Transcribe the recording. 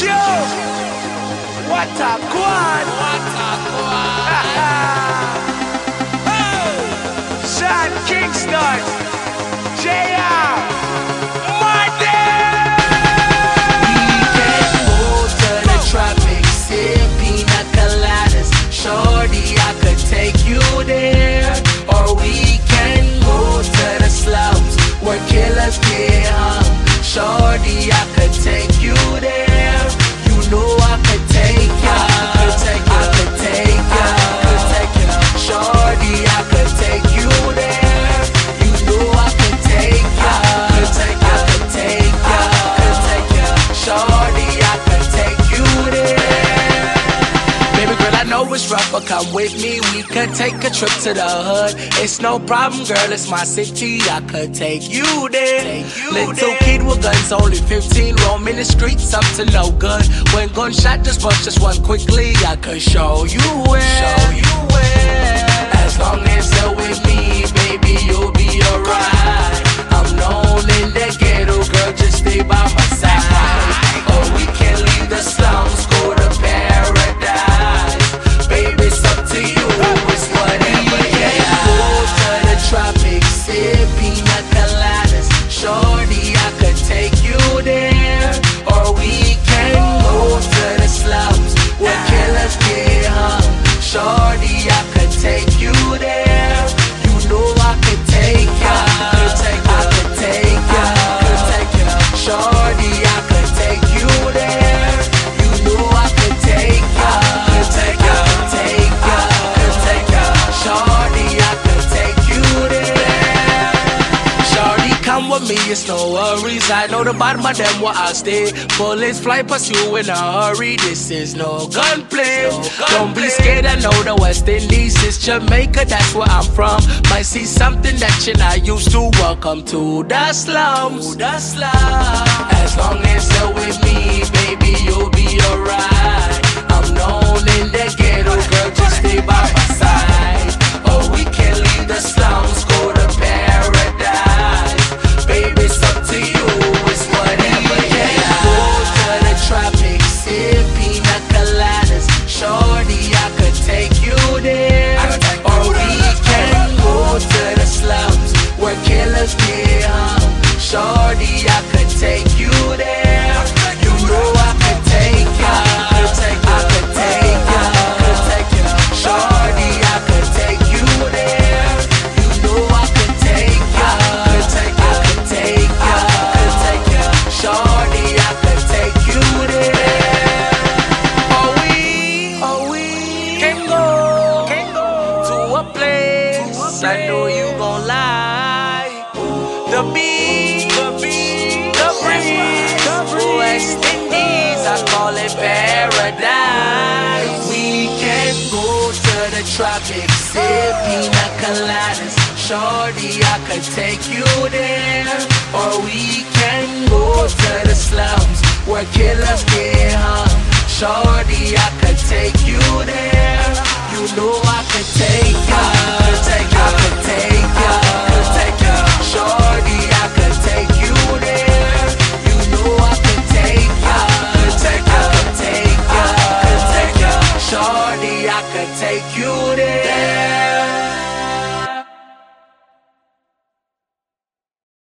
Yo, what a quad. What a quad. Sean Kingston. JR. Monday. We can go to the tropics, sip pina coladas. Shorty, I could take you there. Or we can go to the slums where killers get hung. Shorty, I could take come with me. We could take a trip to the hood. It's no problem, girl. It's my city. I could take you there. Little kid with guns, only 15, roaming the streets up to no good. When gunshot just bust just one quickly, I could show you where. Show you Shorty, I could take you there. I know the bottom of them where I stay. Bullets fly past you in a hurry. This is no gunplay. Don't be scared, I know the West Indies is Jamaica, that's where I'm from. Might see something that you're not used to. Welcome to the slums. The slums. As long as you're with me, Shorty, I could take you there. of the tropics Sip a coladas Shorty, I could take you there. Or we can go to the slums Where killers get hung. Shorty, I could take you I could take you there.